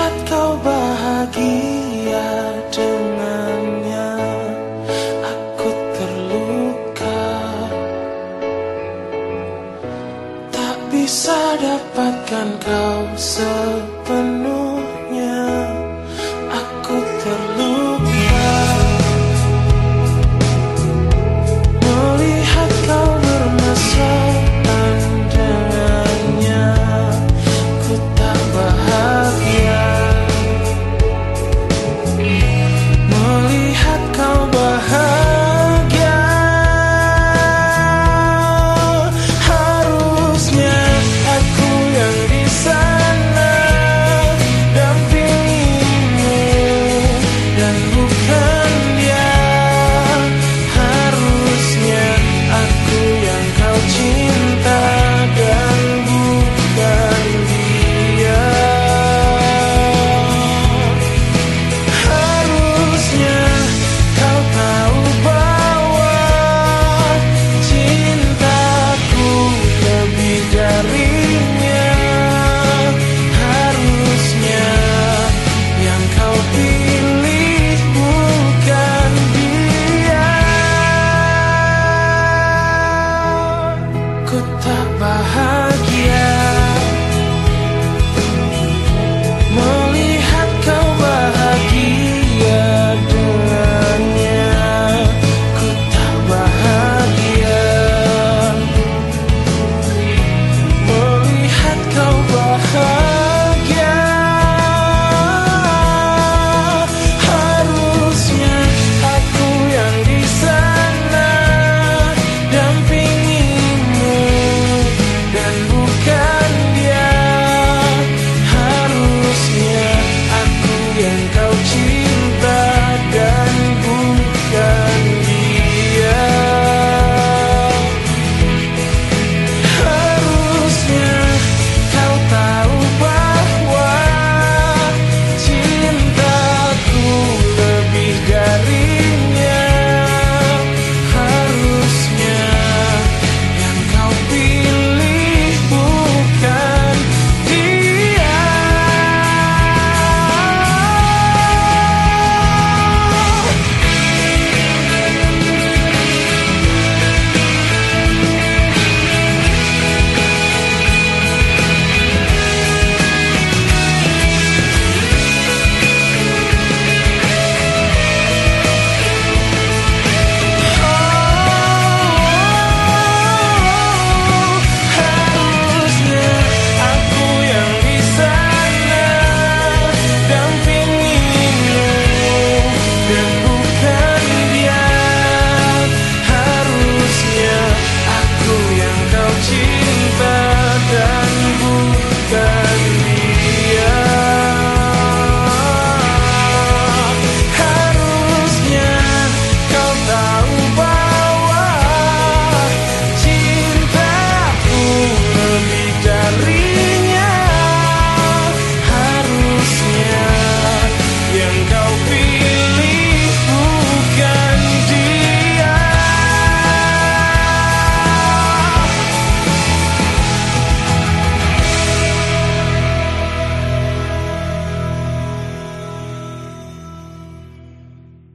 Lihat kau bahagia dengannya. Aku terluka. Tak bisa dapatkan kau sepenuhnya.